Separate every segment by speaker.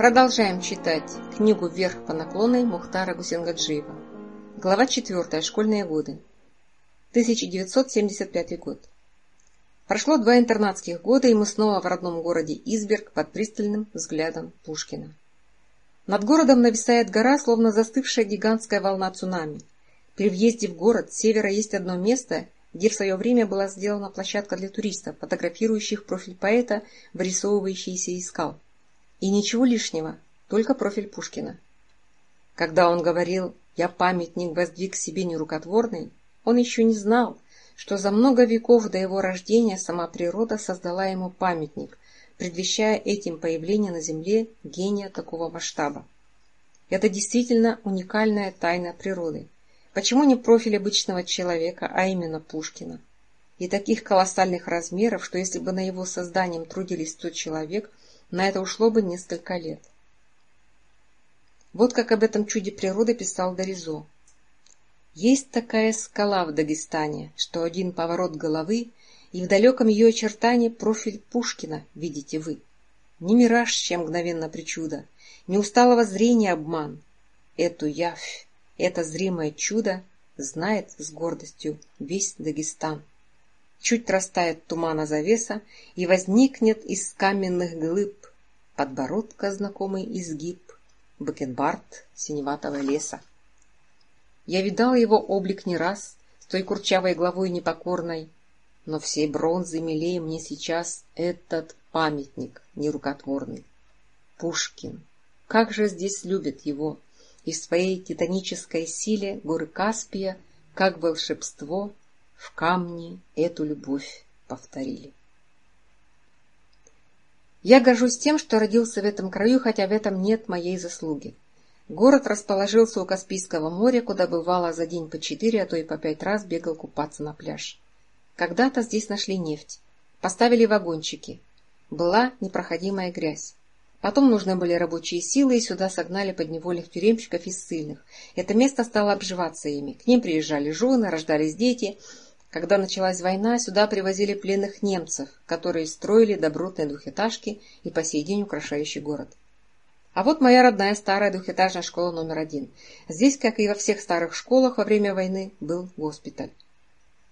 Speaker 1: Продолжаем читать книгу «Вверх по наклонной» Мухтара Гусенгаджиева. Глава 4. Школьные годы. 1975 год. Прошло два интернатских года, и мы снова в родном городе Изберг под пристальным взглядом Пушкина. Над городом нависает гора, словно застывшая гигантская волна цунами. При въезде в город с севера есть одно место, где в свое время была сделана площадка для туристов, фотографирующих профиль поэта, вырисовывающийся из скал. И ничего лишнего, только профиль Пушкина. Когда он говорил «Я памятник воздвиг себе нерукотворный», он еще не знал, что за много веков до его рождения сама природа создала ему памятник, предвещая этим появление на Земле гения такого масштаба. Это действительно уникальная тайна природы – Почему не профиль обычного человека, а именно Пушкина? И таких колоссальных размеров, что если бы на его созданием трудились тот человек, на это ушло бы несколько лет. Вот как об этом чуде природы писал Доризо. Есть такая скала в Дагестане, что один поворот головы, и в далеком ее очертании профиль Пушкина видите вы. Не мираж, чем мгновенно причуда, не усталого зрения обман. Эту явь это зримое чудо знает с гордостью весь Дагестан. Чуть растает тумана завеса, и возникнет из каменных глыб подбородка знакомый изгиб, бакенбард синеватого леса. Я видал его облик не раз, с той курчавой главой непокорной, но всей бронзы милее мне сейчас этот памятник нерукотворный. Пушкин, как же здесь любят его и своей титанической силе горы Каспия, как волшебство, в камни эту любовь повторили. Я горжусь тем, что родился в этом краю, хотя в этом нет моей заслуги. Город расположился у Каспийского моря, куда бывало за день по четыре, а то и по пять раз бегал купаться на пляж. Когда-то здесь нашли нефть, поставили вагончики. Была непроходимая грязь. Потом нужны были рабочие силы, и сюда согнали подневольных тюремщиков и ссыльных. Это место стало обживаться ими. К ним приезжали жены, рождались дети. Когда началась война, сюда привозили пленных немцев, которые строили добротные двухэтажки и по сей день украшающий город. А вот моя родная старая двухэтажная школа номер один. Здесь, как и во всех старых школах во время войны, был госпиталь.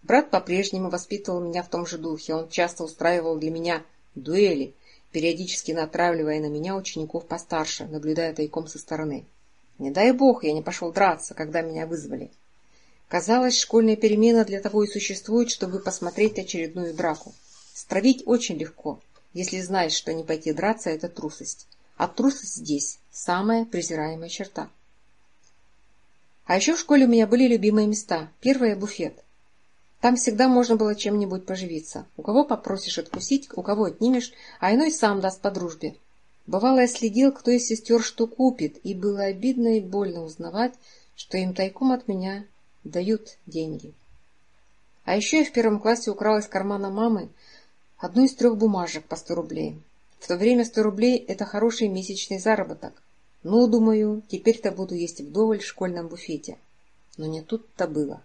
Speaker 1: Брат по-прежнему воспитывал меня в том же духе. Он часто устраивал для меня дуэли, периодически натравливая на меня учеников постарше, наблюдая тайком со стороны. Не дай бог, я не пошел драться, когда меня вызвали. Казалось, школьная перемена для того и существует, чтобы посмотреть очередную драку. Стравить очень легко, если знаешь, что не пойти драться – это трусость. А трусость здесь – самая презираемая черта. А еще в школе у меня были любимые места. Первое – буфет. Там всегда можно было чем-нибудь поживиться. У кого попросишь откусить, у кого отнимешь, а иной сам даст по дружбе. Бывало, я следил, кто из сестер что купит, и было обидно и больно узнавать, что им тайком от меня дают деньги. А еще я в первом классе украл из кармана мамы одну из трех бумажек по сто рублей. В то время сто рублей – это хороший месячный заработок. Ну, думаю, теперь-то буду есть вдоволь в школьном буфете. Но не тут-то было.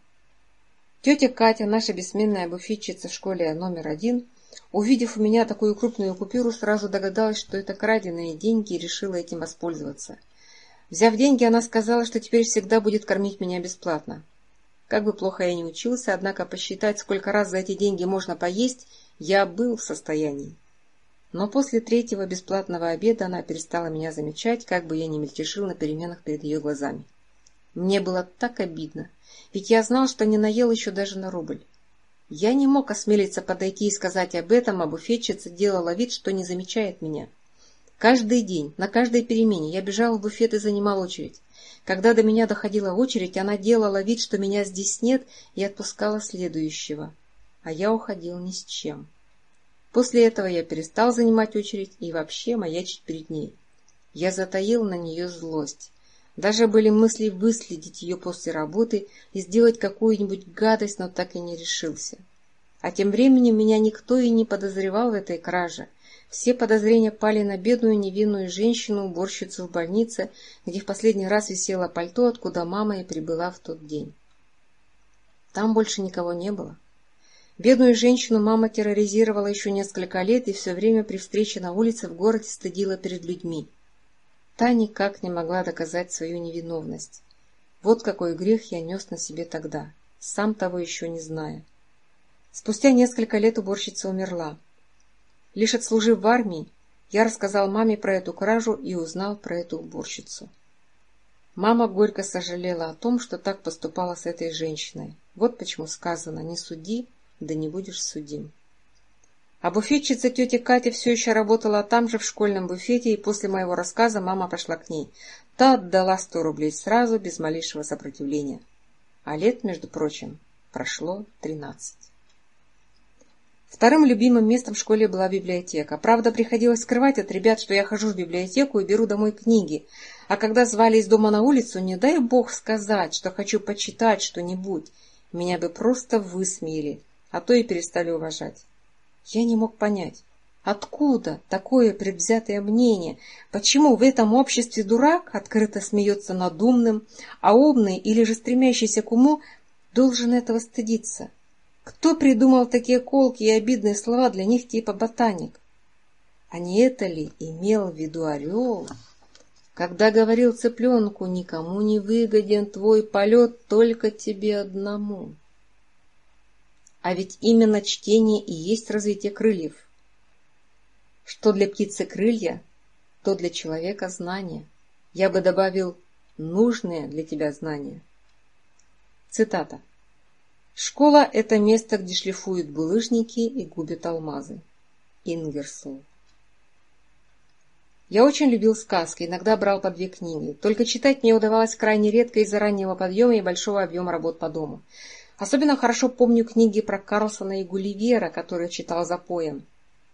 Speaker 1: Тетя Катя, наша бессменная буфетчица в школе номер один, увидев у меня такую крупную купюру, сразу догадалась, что это краденые деньги и решила этим воспользоваться. Взяв деньги, она сказала, что теперь всегда будет кормить меня бесплатно. Как бы плохо я ни учился, однако посчитать, сколько раз за эти деньги можно поесть, я был в состоянии. Но после третьего бесплатного обеда она перестала меня замечать, как бы я ни мельтешил на переменах перед ее глазами. Мне было так обидно, ведь я знал, что не наел еще даже на рубль. Я не мог осмелиться подойти и сказать об этом, а буфетчица делала вид, что не замечает меня. Каждый день, на каждой перемене я бежал в буфет и занимал очередь. Когда до меня доходила очередь, она делала вид, что меня здесь нет, и отпускала следующего. А я уходил ни с чем. После этого я перестал занимать очередь и вообще маячить перед ней. Я затаил на нее злость. Даже были мысли выследить ее после работы и сделать какую-нибудь гадость, но так и не решился. А тем временем меня никто и не подозревал в этой краже. Все подозрения пали на бедную невинную женщину-уборщицу в больнице, где в последний раз висело пальто, откуда мама и прибыла в тот день. Там больше никого не было. Бедную женщину мама терроризировала еще несколько лет и все время при встрече на улице в городе стыдила перед людьми. Та никак не могла доказать свою невиновность. Вот какой грех я нес на себе тогда, сам того еще не зная. Спустя несколько лет уборщица умерла. Лишь отслужив в армии, я рассказал маме про эту кражу и узнал про эту уборщицу. Мама горько сожалела о том, что так поступала с этой женщиной. Вот почему сказано «не суди, да не будешь судим». А буфетчица тетя Катя все еще работала там же в школьном буфете, и после моего рассказа мама пошла к ней. Та отдала сто рублей сразу, без малейшего сопротивления. А лет, между прочим, прошло тринадцать. Вторым любимым местом в школе была библиотека. Правда, приходилось скрывать от ребят, что я хожу в библиотеку и беру домой книги. А когда звали из дома на улицу, не дай бог сказать, что хочу почитать что-нибудь. Меня бы просто высмеяли, а то и перестали уважать. Я не мог понять, откуда такое предвзятое мнение, почему в этом обществе дурак открыто смеется над умным, а умный или же стремящийся к уму должен этого стыдиться. Кто придумал такие колки и обидные слова для них типа ботаник? А не это ли имел в виду орел? Когда говорил цыпленку, никому не выгоден твой полет, только тебе одному. А ведь именно чтение и есть развитие крыльев. Что для птицы крылья, то для человека знание. Я бы добавил нужные для тебя знания. Цитата. Школа – это место, где шлифуют булыжники и губят алмазы. Ингерсол. Я очень любил сказки, иногда брал по две книги. Только читать мне удавалось крайне редко из-за раннего подъема и большого объема работ по дому. Особенно хорошо помню книги про Карлсона и Гулливера, которые читал за поем.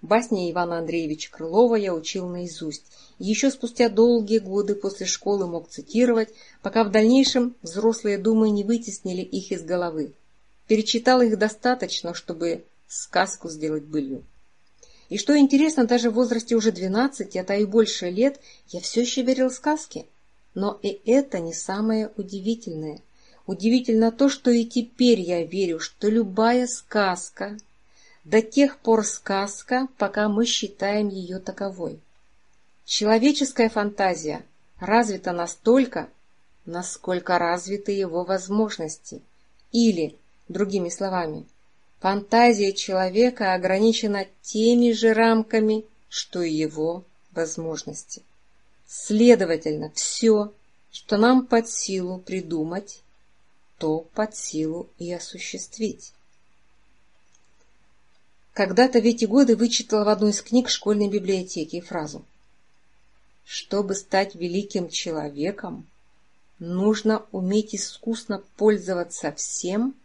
Speaker 1: Басни Ивана Андреевича Крылова я учил наизусть. Еще спустя долгие годы после школы мог цитировать, пока в дальнейшем взрослые думы не вытеснили их из головы. Перечитал их достаточно, чтобы сказку сделать былью. И что интересно, даже в возрасте уже 12, а то и больше лет, я все еще верил в сказки. Но и это не самое удивительное – Удивительно то, что и теперь я верю, что любая сказка до тех пор сказка, пока мы считаем ее таковой. Человеческая фантазия развита настолько, насколько развиты его возможности, или, другими словами, фантазия человека ограничена теми же рамками, что и его возможности. Следовательно, все, что нам под силу придумать, то под силу и осуществить. Когда-то в эти годы вычитала в одной из книг школьной библиотеки фразу «Чтобы стать великим человеком, нужно уметь искусно пользоваться всем,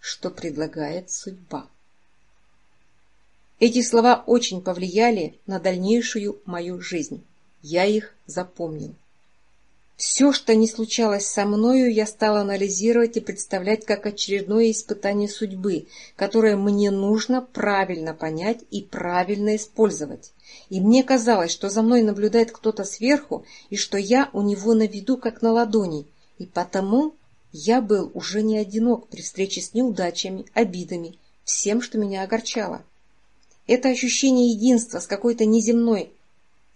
Speaker 1: что предлагает судьба». Эти слова очень повлияли на дальнейшую мою жизнь. Я их запомнил. Все, что не случалось со мною, я стал анализировать и представлять как очередное испытание судьбы, которое мне нужно правильно понять и правильно использовать. И мне казалось, что за мной наблюдает кто-то сверху, и что я у него на виду, как на ладони. И потому я был уже не одинок при встрече с неудачами, обидами, всем, что меня огорчало. Это ощущение единства с какой-то неземной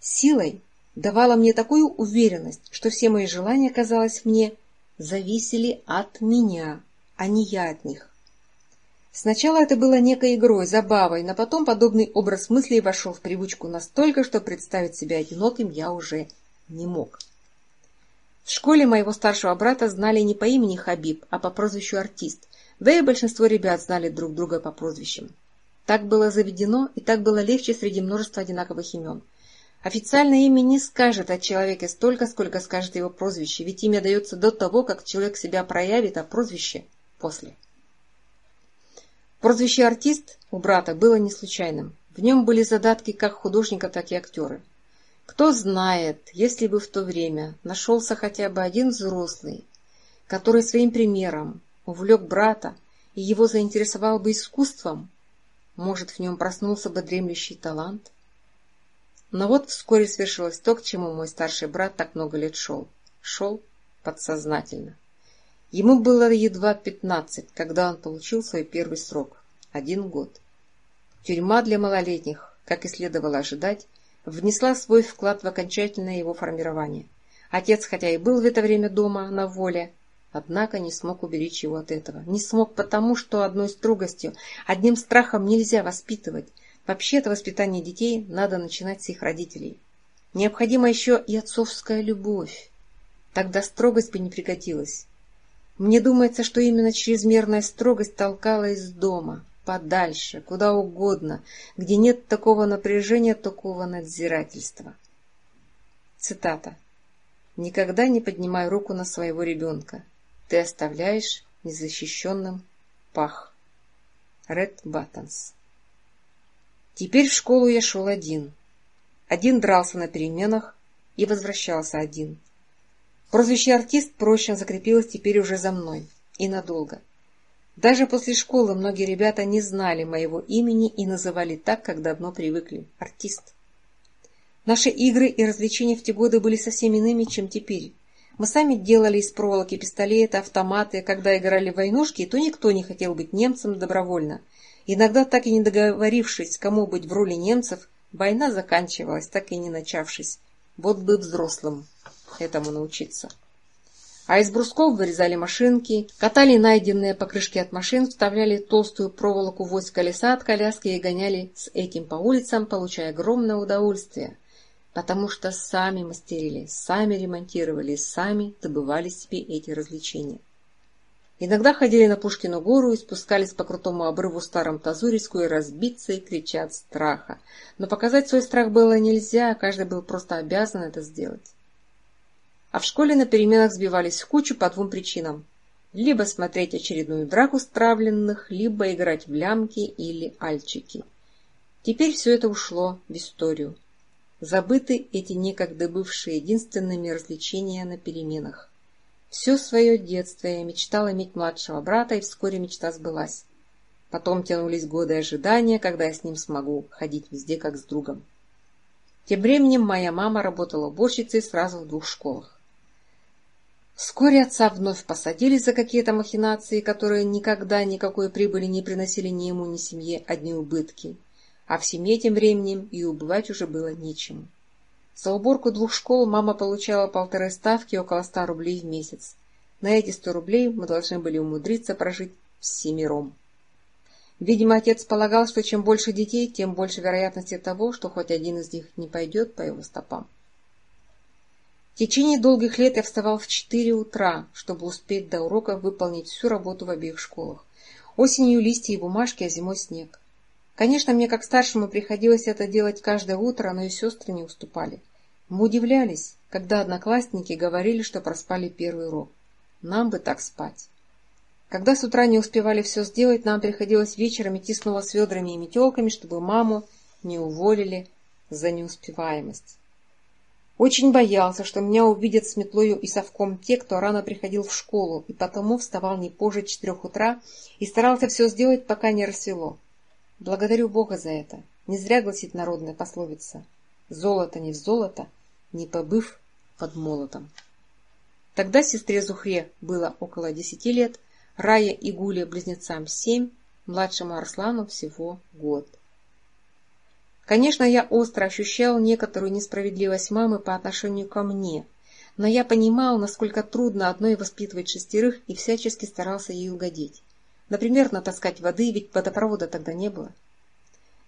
Speaker 1: силой давала мне такую уверенность, что все мои желания, казалось мне, зависели от меня, а не я от них. Сначала это было некой игрой, забавой, но потом подобный образ мыслей вошел в привычку настолько, что представить себя одиноким я уже не мог. В школе моего старшего брата знали не по имени Хабиб, а по прозвищу артист, да и большинство ребят знали друг друга по прозвищам. Так было заведено, и так было легче среди множества одинаковых имен – Официально имя не скажет о человеке столько, сколько скажет его прозвище, ведь имя дается до того, как человек себя проявит, а прозвище – после. Прозвище «артист» у брата было не случайным. В нем были задатки как художника, так и актеры. Кто знает, если бы в то время нашелся хотя бы один взрослый, который своим примером увлек брата и его заинтересовал бы искусством, может, в нем проснулся бы дремлющий талант? Но вот вскоре свершилось то, к чему мой старший брат так много лет шел. Шел подсознательно. Ему было едва пятнадцать, когда он получил свой первый срок – один год. Тюрьма для малолетних, как и следовало ожидать, внесла свой вклад в окончательное его формирование. Отец, хотя и был в это время дома, на воле, однако не смог уберечь его от этого. Не смог потому, что одной строгостью, одним страхом нельзя воспитывать – Вообще-то воспитание детей надо начинать с их родителей. Необходима еще и отцовская любовь. Тогда строгость бы не пригодилась. Мне думается, что именно чрезмерная строгость толкала из дома, подальше, куда угодно, где нет такого напряжения, такого надзирательства. Цитата. «Никогда не поднимай руку на своего ребенка. Ты оставляешь незащищенным пах». Ред Баттонс Теперь в школу я шел один. Один дрался на переменах и возвращался один. Прозвище «артист» прочно закрепилось теперь уже за мной. И надолго. Даже после школы многие ребята не знали моего имени и называли так, как давно привыкли – «артист». Наши игры и развлечения в те годы были совсем иными, чем теперь. Мы сами делали из проволоки пистолеты, автоматы. Когда играли в войнушки, то никто не хотел быть немцем добровольно. Иногда, так и не договорившись, кому быть в роли немцев, война заканчивалась, так и не начавшись. Вот бы взрослым этому научиться. А из брусков вырезали машинки, катали найденные покрышки от машин, вставляли толстую проволоку в ось колеса от коляски и гоняли с этим по улицам, получая огромное удовольствие потому что сами мастерили, сами ремонтировали, сами добывали себе эти развлечения. Иногда ходили на Пушкину гору и спускались по крутому обрыву старом тазу, рискуя разбиться и кричать от страха. Но показать свой страх было нельзя, каждый был просто обязан это сделать. А в школе на переменах сбивались в кучу по двум причинам. Либо смотреть очередную драку стравленных, либо играть в лямки или альчики. Теперь все это ушло в историю забыты эти некогда бывшие единственными развлечения на переменах. Все свое детство я мечтала иметь младшего брата, и вскоре мечта сбылась. Потом тянулись годы ожидания, когда я с ним смогу ходить везде, как с другом. Тем временем моя мама работала уборщицей сразу в двух школах. Вскоре отца вновь посадили за какие-то махинации, которые никогда никакой прибыли не приносили ни ему, ни семье, одни убытки. А в семье тем временем и убывать уже было нечем. За уборку двух школ мама получала полторы ставки около ста рублей в месяц. На эти сто рублей мы должны были умудриться прожить всемиром. Видимо, отец полагал, что чем больше детей, тем больше вероятности того, что хоть один из них не пойдет по его стопам. В течение долгих лет я вставал в 4 утра, чтобы успеть до урока выполнить всю работу в обеих школах. Осенью листья и бумажки, а зимой снег. Конечно, мне как старшему приходилось это делать каждое утро, но и сестры не уступали. Мы удивлялись, когда одноклассники говорили, что проспали первый урок. Нам бы так спать. Когда с утра не успевали все сделать, нам приходилось вечером идти снова с ведрами и метелками, чтобы маму не уволили за неуспеваемость. Очень боялся, что меня увидят с метлою и совком те, кто рано приходил в школу, и потому вставал не позже четырех утра и старался все сделать, пока не рассвело. Благодарю Бога за это. Не зря гласит народная пословица. Золото не в золото, не побыв под молотом. Тогда сестре Зухре было около десяти лет, Рая и Гуле близнецам семь, младшему Арслану всего год. Конечно, я остро ощущал некоторую несправедливость мамы по отношению ко мне, но я понимал, насколько трудно одной воспитывать шестерых и всячески старался ей угодить. Например, натаскать воды, ведь водопровода тогда не было.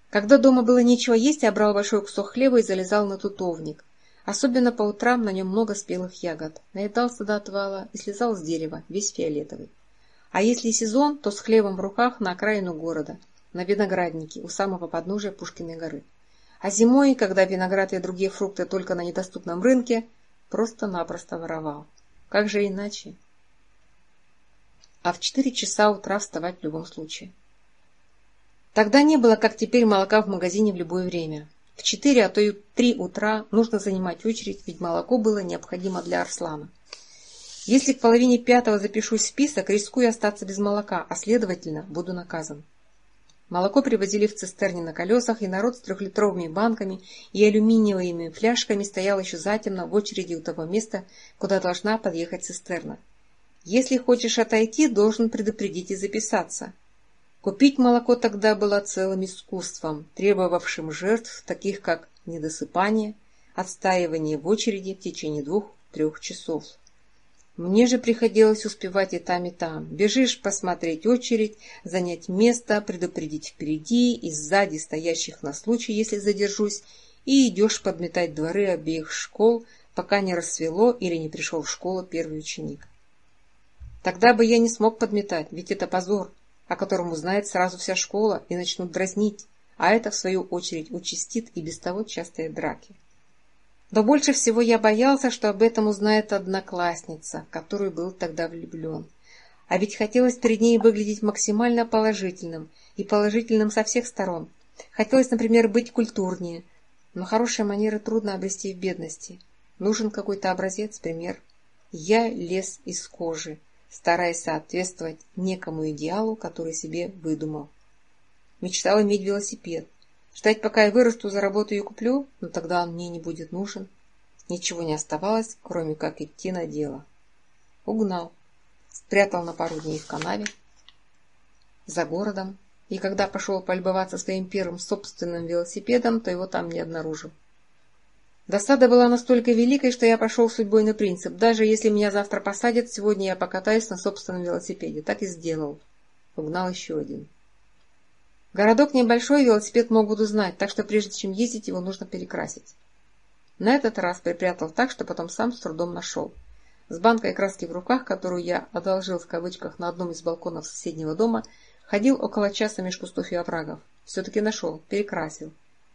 Speaker 1: Когда дома было нечего есть, я брал большой кусок хлеба и залезал на тутовник. Особенно по утрам на нем много спелых ягод. Наедался до отвала и слезал с дерева, весь фиолетовый. А если сезон, то с хлебом в руках на окраину города, на винограднике у самого подножия Пушкиной горы. А зимой, когда виноград и другие фрукты только на недоступном рынке, просто-напросто воровал. Как же иначе? а в четыре часа утра вставать в любом случае. Тогда не было, как теперь, молока в магазине в любое время. В четыре, а то и три утра нужно занимать очередь, ведь молоко было необходимо для Арслана. Если к половине пятого запишусь в список, рискую остаться без молока, а следовательно, буду наказан. Молоко привозили в цистерне на колесах, и народ с трехлитровыми банками и алюминиевыми фляжками стоял еще затемно в очереди у того места, куда должна подъехать цистерна. Если хочешь отойти, должен предупредить и записаться. Купить молоко тогда было целым искусством, требовавшим жертв, таких как недосыпание, отстаивание в очереди в течение двух-трех часов. Мне же приходилось успевать и там, и там. Бежишь посмотреть очередь, занять место, предупредить впереди и сзади стоящих на случай, если задержусь, и идешь подметать дворы обеих школ, пока не рассвело или не пришел в школу первый ученик. Тогда бы я не смог подметать, ведь это позор, о котором узнает сразу вся школа и начнут дразнить, а это, в свою очередь, участит и без того частые драки. Но больше всего я боялся, что об этом узнает одноклассница, в которую был тогда влюблен. А ведь хотелось перед ней выглядеть максимально положительным, и положительным со всех сторон. Хотелось, например, быть культурнее, но хорошие манеры трудно обрести в бедности. Нужен какой-то образец, пример. Я лез из кожи, стараясь соответствовать некому идеалу, который себе выдумал. Мечтал иметь велосипед. Ждать, пока я вырасту, заработаю и куплю, но тогда он мне не будет нужен. Ничего не оставалось, кроме как идти на дело. Угнал. Спрятал на пару дней в канаве. За городом. И когда пошел полюбоваться своим первым собственным велосипедом, то его там не обнаружил. Досада была настолько великой, что я пошел судьбой на принцип. Даже если меня завтра посадят, сегодня я покатаюсь на собственном велосипеде. Так и сделал. Угнал еще один. Городок небольшой, велосипед могут узнать, так что прежде чем ездить, его нужно перекрасить. На этот раз припрятал так, что потом сам с трудом нашел. С банкой краски в руках, которую я одолжил в кавычках на одном из балконов соседнего дома, ходил около часа меж кустов и оврагов. Все-таки нашел, перекрасил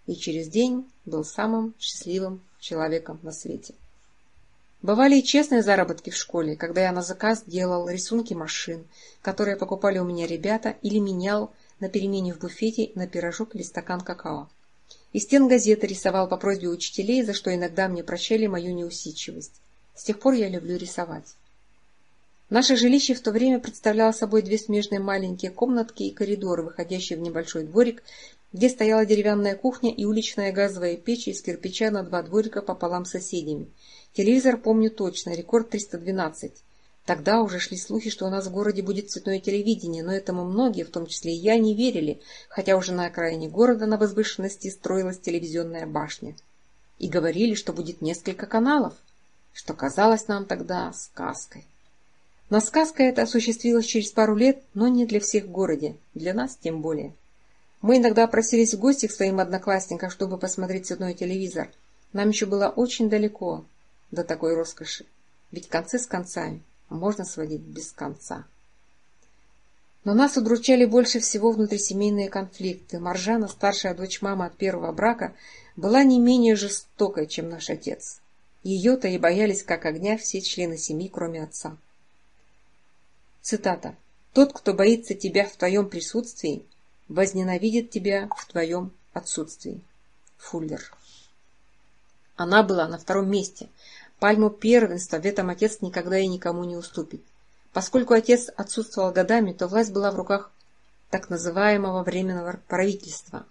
Speaker 1: и через день был самым счастливым человеком на свете. Бывали и честные заработки в школе, когда я на заказ делал рисунки машин, которые покупали у меня ребята, или менял на перемене в буфете на пирожок или стакан какао. И стен газеты рисовал по просьбе учителей, за что иногда мне прощали мою неусидчивость. С тех пор я люблю рисовать. Наше жилище в то время представляло собой две смежные маленькие комнатки и коридор, выходящие в небольшой дворик, где стояла деревянная кухня и уличная газовая печь из кирпича на два дворика пополам с соседями. Телевизор помню точно, рекорд 312. Тогда уже шли слухи, что у нас в городе будет цветное телевидение, но этому многие, в том числе и я, не верили, хотя уже на окраине города на возвышенности строилась телевизионная башня. И говорили, что будет несколько каналов, что казалось нам тогда сказкой. Но сказка эта осуществилась через пару лет, но не для всех в городе, для нас тем более. Мы иногда просились в гости к своим одноклассникам, чтобы посмотреть цветной телевизор. Нам еще было очень далеко до такой роскоши. Ведь концы с концами можно сводить без конца. Но нас удручали больше всего внутрисемейные конфликты. Маржана, старшая дочь мамы от первого брака, была не менее жестокой, чем наш отец. Ее-то и боялись как огня все члены семьи, кроме отца. Цитата. «Тот, кто боится тебя в твоем присутствии, возненавидит тебя в твоем отсутствии. Фуллер. Она была на втором месте. Пальму первенства в этом отец никогда и никому не уступит. Поскольку отец отсутствовал годами, то власть была в руках так называемого временного правительства.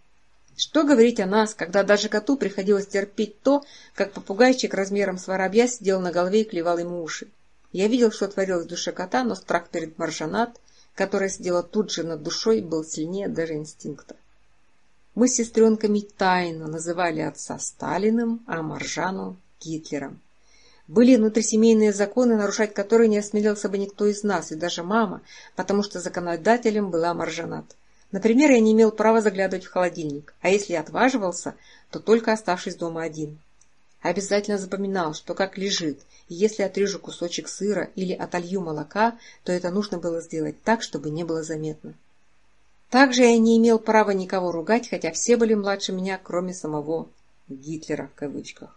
Speaker 1: Что говорить о нас, когда даже коту приходилось терпеть то, как попугайчик размером с воробья сидел на голове и клевал ему уши. Я видел, что творилось в душе кота, но страх перед Маржанат которое сидела тут же над душой, был сильнее даже инстинкта. Мы с сестренками тайно называли отца Сталиным, а Маржану – Гитлером. Были внутрисемейные законы, нарушать которые не осмелился бы никто из нас, и даже мама, потому что законодателем была Маржанат. Например, я не имел права заглядывать в холодильник, а если отваживался, то только оставшись дома один – Обязательно запоминал, что как лежит, и если отрежу кусочек сыра или отолью молока, то это нужно было сделать так, чтобы не было заметно. Также я не имел права никого ругать, хотя все были младше меня, кроме самого «Гитлера» в кавычках.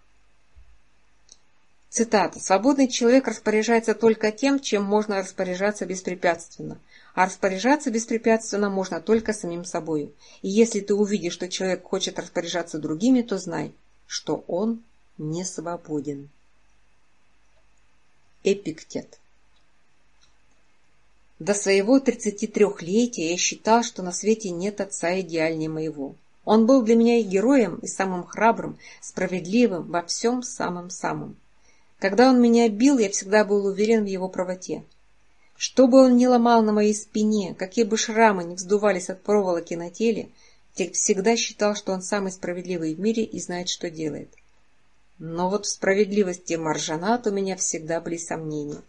Speaker 1: Цитата. «Свободный человек распоряжается только тем, чем можно распоряжаться беспрепятственно, а распоряжаться беспрепятственно можно только самим собою. И если ты увидишь, что человек хочет распоряжаться другими, то знай, что он несвободен. Эпиктет. До своего 33-летия я считал, что на свете нет отца идеальнее моего. Он был для меня и героем, и самым храбрым, справедливым, во всем самым-самым. Когда он меня бил, я всегда был уверен в его правоте. Что бы он ни ломал на моей спине, какие бы шрамы ни вздувались от проволоки на теле, я всегда считал, что он самый справедливый в мире и знает, что делает. Но вот в справедливости Маржанат у меня всегда были сомнения.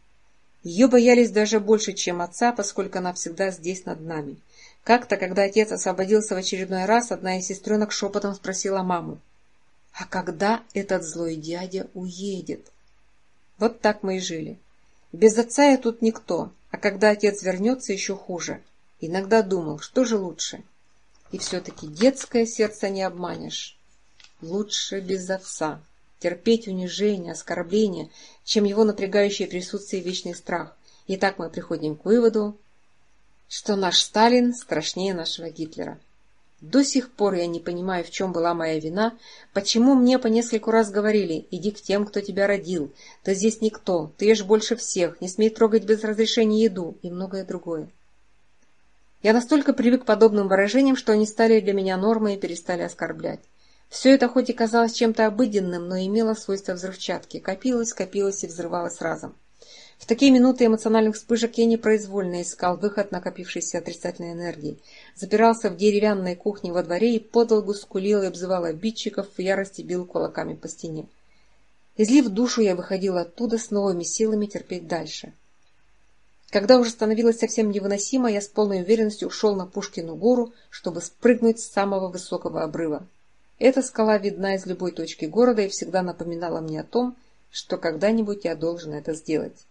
Speaker 1: Ее боялись даже больше, чем отца, поскольку она всегда здесь над нами. Как-то, когда отец освободился в очередной раз, одна из сестренок шепотом спросила маму, «А когда этот злой дядя уедет?» Вот так мы и жили. Без отца я тут никто, а когда отец вернется, еще хуже. Иногда думал, что же лучше. И все-таки детское сердце не обманешь. Лучше без отца терпеть унижение, оскорбления, чем его напрягающее присутствие и вечный страх. Итак, мы приходим к выводу, что наш Сталин страшнее нашего Гитлера. До сих пор я не понимаю, в чем была моя вина, почему мне по нескольку раз говорили «иди к тем, кто тебя родил», «ты здесь никто», «ты ешь больше всех», «не смей трогать без разрешения еду» и многое другое. Я настолько привык к подобным выражениям, что они стали для меня нормой и перестали оскорблять. Все это хоть и казалось чем-то обыденным, но имело свойство взрывчатки. Копилось, копилось и взрывалось разом. В такие минуты эмоциональных вспышек я непроизвольно искал выход накопившейся отрицательной энергии. Запирался в деревянной кухне во дворе и подолгу скулил и обзывал обидчиков, в ярости бил кулаками по стене. Излив душу, я выходил оттуда с новыми силами терпеть дальше. Когда уже становилось совсем невыносимо, я с полной уверенностью ушел на Пушкину гору, чтобы спрыгнуть с самого высокого обрыва. Эта скала видна из любой точки города и всегда напоминала мне о том, что когда-нибудь я должен это сделать.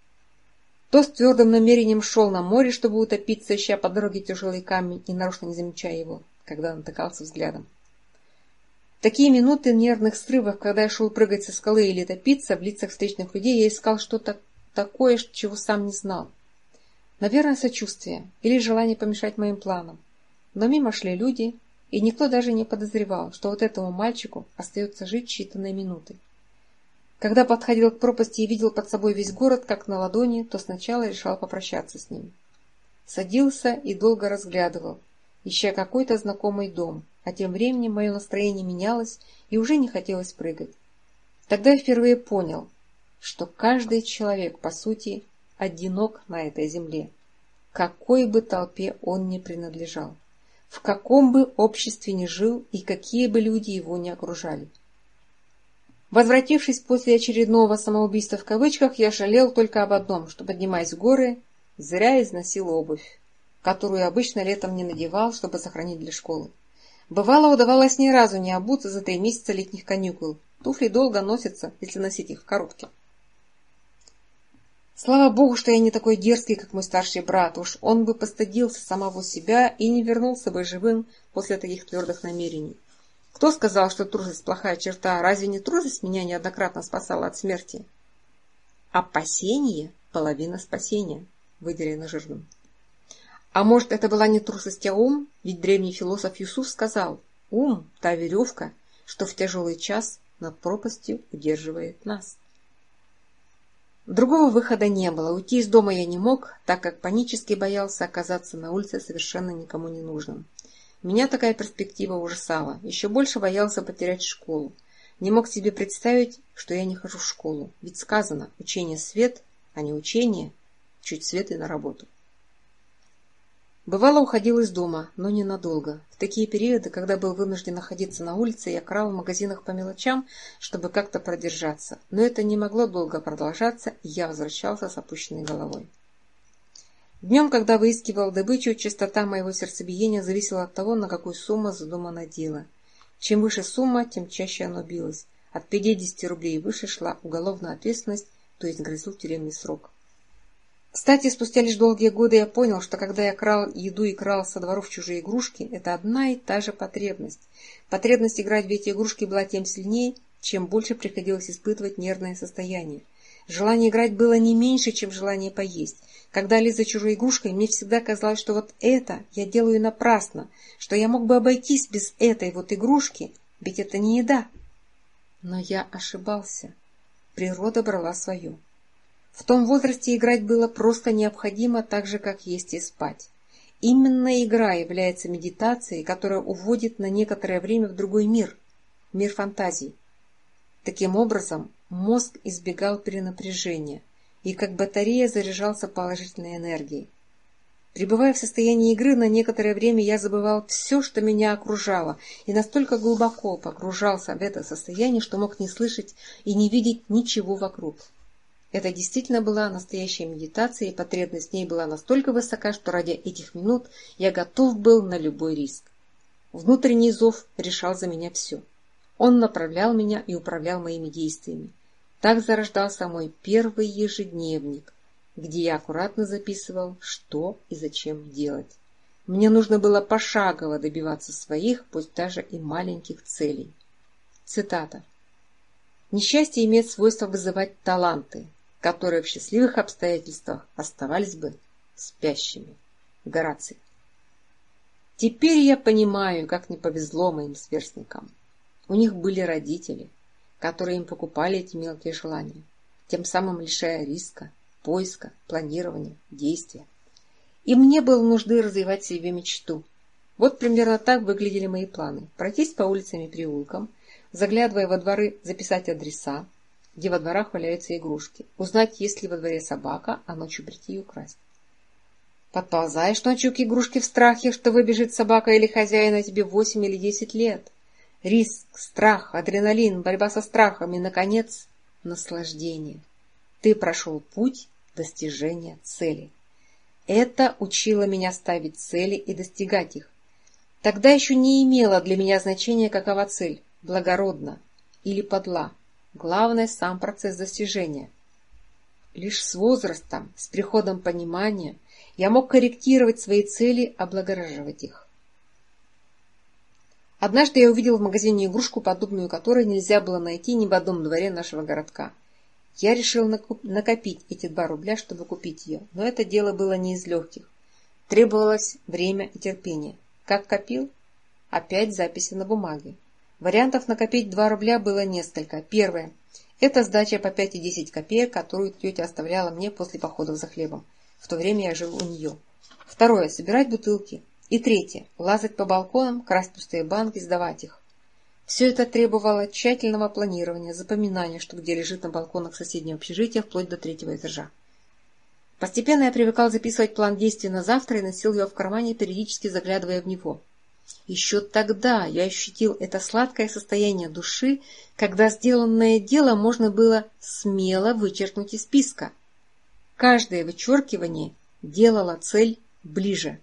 Speaker 1: То с твердым намерением шел на море, чтобы утопиться, ища по дороге тяжелый камень и нарочно не замечая его, когда натыкался взглядом. Такие минуты нервных срывов, когда я шел прыгать со скалы или топиться, в лицах встречных людей я искал что-то такое, чего сам не знал. Наверное, сочувствие или желание помешать моим планам. Но мимо шли люди, и никто даже не подозревал, что вот этому мальчику остается жить считанные минуты. Когда подходил к пропасти и видел под собой весь город, как на ладони, то сначала решал попрощаться с ним. Садился и долго разглядывал, ища какой-то знакомый дом, а тем временем мое настроение менялось и уже не хотелось прыгать. Тогда я впервые понял, что каждый человек, по сути, одинок на этой земле, какой бы толпе он ни принадлежал в каком бы обществе ни жил и какие бы люди его не окружали. Возвратившись после очередного самоубийства в кавычках, я жалел только об одном, что, поднимаясь в горы, зря износил обувь, которую обычно летом не надевал, чтобы сохранить для школы. Бывало, удавалось ни разу не обуться за три месяца летних каникул. Туфли долго носятся, если носить их в коробке. Слава Богу, что я не такой дерзкий, как мой старший брат. Уж он бы постыдился самого себя и не вернулся бы живым после таких твердых намерений. Кто сказал, что трусость плохая черта? Разве не трусость меня неоднократно спасала от смерти? Опасение – половина спасения, выделено жирным. А может, это была не трусость, а ум? Ведь древний философ Юсуф сказал, ум – та веревка, что в тяжелый час над пропастью удерживает нас. Другого выхода не было. Уйти из дома я не мог, так как панически боялся оказаться на улице совершенно никому не нужным. Меня такая перспектива ужасала. Еще больше боялся потерять школу. Не мог себе представить, что я не хожу в школу. Ведь сказано, учение – свет, а не учение – чуть свет и на работу. Бывало, уходил из дома, но ненадолго. В такие периоды, когда был вынужден находиться на улице, я крал в магазинах по мелочам, чтобы как-то продержаться. Но это не могло долго продолжаться, и я возвращался с опущенной головой. Днем, когда выискивал добычу, частота моего сердцебиения зависела от того, на какую сумму задумано дело. Чем выше сумма, тем чаще оно билось. От 50 рублей выше шла уголовная ответственность, то есть грозил тюремный срок. Кстати, спустя лишь долгие годы я понял, что когда я крал еду и крал со дворов чужие игрушки, это одна и та же потребность. Потребность играть в эти игрушки была тем сильнее, чем больше приходилось испытывать нервное состояние. Желание играть было не меньше, чем желание поесть. Когда Лиза чужой игрушкой, мне всегда казалось, что вот это я делаю напрасно, что я мог бы обойтись без этой вот игрушки, ведь это не еда. Но я ошибался. Природа брала свое. В том возрасте играть было просто необходимо так же, как есть и спать. Именно игра является медитацией, которая уводит на некоторое время в другой мир, мир фантазий. Таким образом, мозг избегал перенапряжения и как батарея заряжался положительной энергией. Пребывая в состоянии игры, на некоторое время я забывал все, что меня окружало, и настолько глубоко погружался в это состояние, что мог не слышать и не видеть ничего вокруг. Это действительно была настоящая медитация, и потребность в ней была настолько высока, что ради этих минут я готов был на любой риск. Внутренний зов решал за меня все. Он направлял меня и управлял моими действиями. Так зарождался мой первый ежедневник, где я аккуратно записывал, что и зачем делать. Мне нужно было пошагово добиваться своих, пусть даже и маленьких целей. Цитата. «Несчастье имеет свойство вызывать таланты, которые в счастливых обстоятельствах оставались бы спящими. Гораций. Теперь я понимаю, как не повезло моим сверстникам. У них были родители, которые им покупали эти мелкие желания, тем самым лишая риска, поиска, планирования, действия. и мне было нужды развивать себе мечту. Вот примерно так выглядели мои планы. Пройтись по улицам и переулкам, заглядывая во дворы, записать адреса, где во дворах валяются игрушки, узнать, есть ли во дворе собака, а ночью прийти и украсть. Подползаешь ночью к игрушке в страхе, что выбежит собака или хозяина тебе восемь или десять лет. Риск, страх, адреналин, борьба со страхом и, наконец, наслаждение. Ты прошел путь достижения цели. Это учило меня ставить цели и достигать их. Тогда еще не имело для меня значения, какова цель – благородна или подла – Главное – сам процесс достижения. Лишь с возрастом, с приходом понимания, я мог корректировать свои цели, облагораживать их. Однажды я увидел в магазине игрушку, подобную которой нельзя было найти ни в одном дворе нашего городка. Я решил накопить эти два рубля, чтобы купить ее, но это дело было не из легких. Требовалось время и терпение. Как копил? Опять записи на бумаге. Вариантов накопить 2 рубля было несколько. Первое. Это сдача по 5 и 10 копеек, которую тетя оставляла мне после походов за хлебом. В то время я жил у нее. Второе. Собирать бутылки. И третье. Лазать по балконам, красть пустые банки, сдавать их. Все это требовало тщательного планирования, запоминания, что где лежит на балконах соседнего общежития, вплоть до третьего этажа. Постепенно я привыкал записывать план действий на завтра и носил его в кармане, периодически заглядывая в него. Еще тогда я ощутил это сладкое состояние души, когда сделанное дело можно было смело вычеркнуть из списка. Каждое вычеркивание делало цель ближе.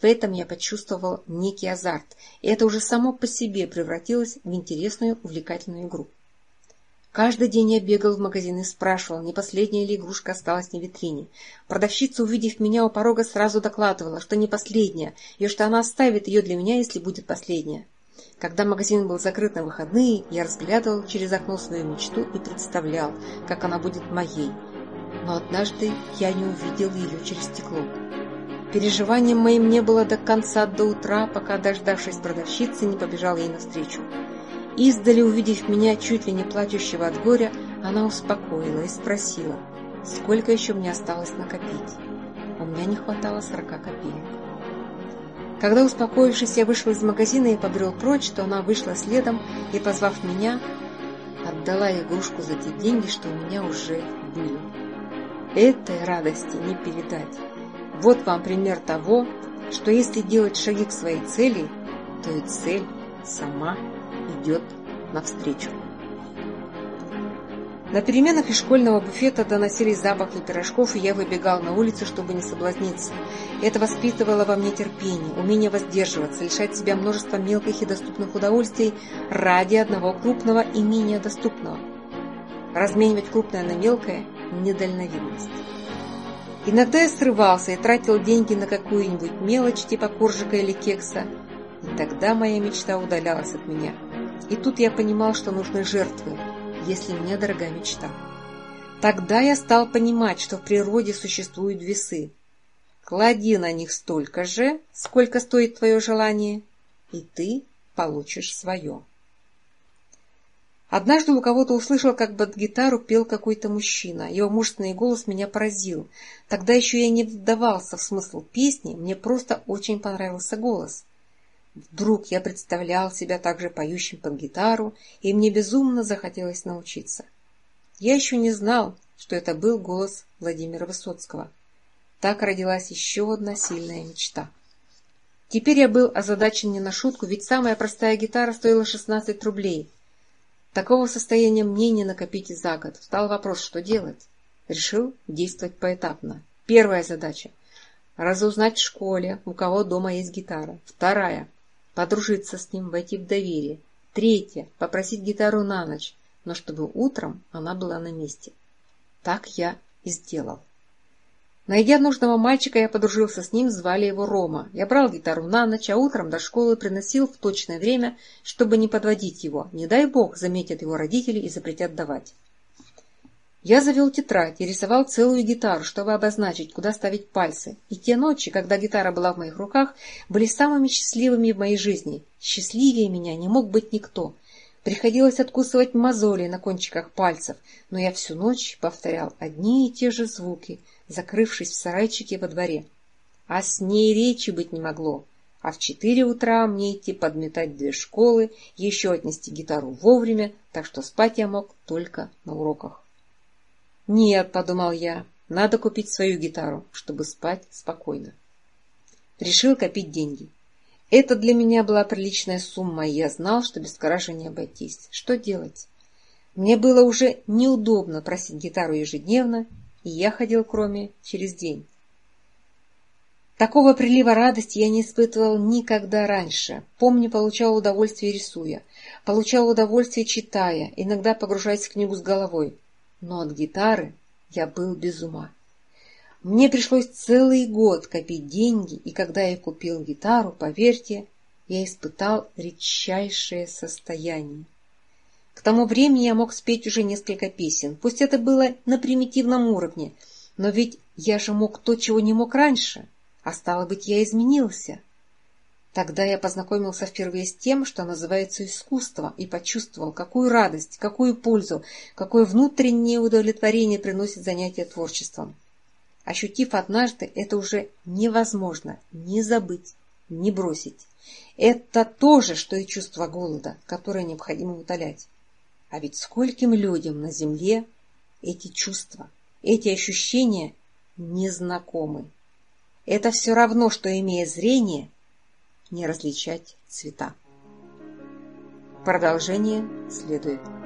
Speaker 1: В этом я почувствовал некий азарт, и это уже само по себе превратилось в интересную увлекательную игру. Каждый день я бегал в магазин и спрашивал, не последняя ли игрушка осталась на витрине. Продавщица, увидев меня у порога, сразу докладывала, что не последняя, и что она оставит ее для меня, если будет последняя. Когда магазин был закрыт на выходные, я разглядывал через окно свою мечту и представлял, как она будет моей. Но однажды я не увидел ее через стекло. Переживанием моим не было до конца до утра, пока, дождавшись продавщицы, не побежал ей навстречу. Издали, увидев меня чуть ли не плачущего от горя, она успокоила и спросила, сколько еще мне осталось накопить. У меня не хватало сорока копеек. Когда, успокоившись, я вышла из магазина и побрел прочь, что она вышла следом и, позвав меня, отдала игрушку за те деньги, что у меня уже были. Этой радости не передать. Вот вам пример того, что если делать шаги к своей цели, то и цель сама идет навстречу. На переменах из школьного буфета доносились запахи пирожков, и я выбегал на улицу, чтобы не соблазниться. Это воспитывало во мне терпение, умение воздерживаться, лишать себя множества мелких и доступных удовольствий ради одного крупного и менее доступного. Разменивать крупное на мелкое – недальновидность. Иногда я срывался и тратил деньги на какую-нибудь мелочь типа коржика или кекса, и тогда моя мечта удалялась от меня – и тут я понимал, что нужны жертвы, если мне дорога мечта. Тогда я стал понимать, что в природе существуют весы. Клади на них столько же, сколько стоит твое желание, и ты получишь свое. Однажды у кого-то услышал, как под гитару пел какой-то мужчина. Его мужественный голос меня поразил. Тогда еще я не вдавался в смысл песни, мне просто очень понравился голос. Вдруг я представлял себя также поющим под гитару, и мне безумно захотелось научиться. Я еще не знал, что это был голос Владимира Высоцкого. Так родилась еще одна сильная мечта. Теперь я был озадачен не на шутку, ведь самая простая гитара стоила 16 рублей. Такого состояния мне не накопить и за год. Встал вопрос, что делать. Решил действовать поэтапно. Первая задача – разузнать в школе, у кого дома есть гитара. Вторая – подружиться с ним, войти в доверие. Третье – попросить гитару на ночь, но чтобы утром она была на месте. Так я и сделал. Найдя нужного мальчика, я подружился с ним, звали его Рома. Я брал гитару на ночь, а утром до школы приносил в точное время, чтобы не подводить его. Не дай бог, заметят его родители и запретят давать. Я завел тетрадь и рисовал целую гитару, чтобы обозначить, куда ставить пальцы. И те ночи, когда гитара была в моих руках, были самыми счастливыми в моей жизни. Счастливее меня не мог быть никто. Приходилось откусывать мозоли на кончиках пальцев, но я всю ночь повторял одни и те же звуки, закрывшись в сарайчике во дворе. А с ней речи быть не могло. А в четыре утра мне идти подметать две школы, еще отнести гитару вовремя, так что спать я мог только на уроках. «Нет», — подумал я, — «надо купить свою гитару, чтобы спать спокойно». Решил копить деньги. Это для меня была приличная сумма, и я знал, что без гаража не обойтись. Что делать? Мне было уже неудобно просить гитару ежедневно, и я ходил кроме через день. Такого прилива радости я не испытывал никогда раньше. Помню, получал удовольствие рисуя, получал удовольствие читая, иногда погружаясь в книгу с головой но от гитары я был без ума. Мне пришлось целый год копить деньги, и когда я купил гитару, поверьте, я испытал редчайшее состояние. К тому времени я мог спеть уже несколько песен, пусть это было на примитивном уровне, но ведь я же мог то, чего не мог раньше, а стало быть, я изменился. Тогда я познакомился впервые с тем, что называется искусством, и почувствовал, какую радость, какую пользу, какое внутреннее удовлетворение приносит занятие творчеством. Ощутив однажды, это уже невозможно не забыть, не бросить. Это то же, что и чувство голода, которое необходимо утолять. А ведь скольким людям на земле эти чувства, эти ощущения незнакомы. Это все равно, что, имея зрение, не различать цвета. Продолжение следует.